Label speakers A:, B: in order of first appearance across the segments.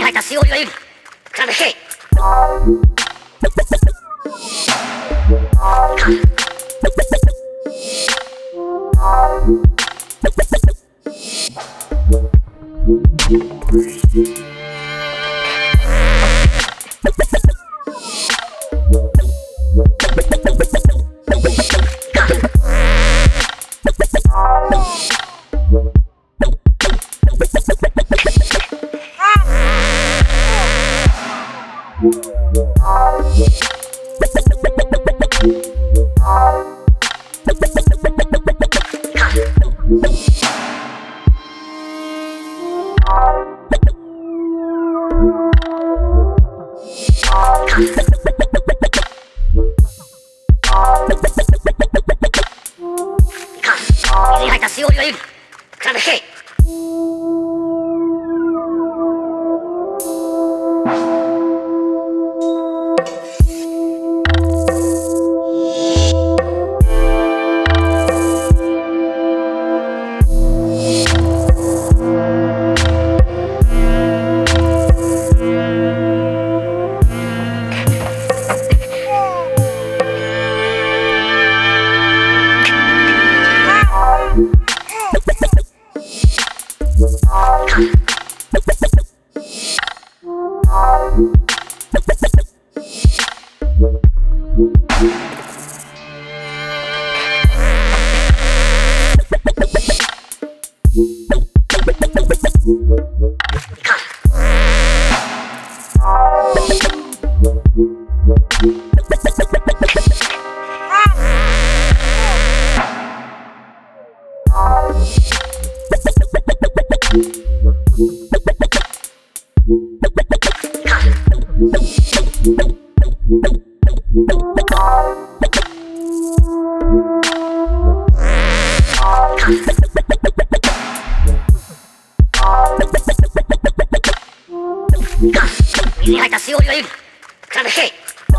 A: 入ったしおりがいるかめへ Minimitación, Claro que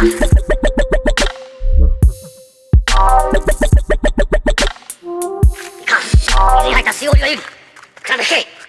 A: いかしおより、かべけ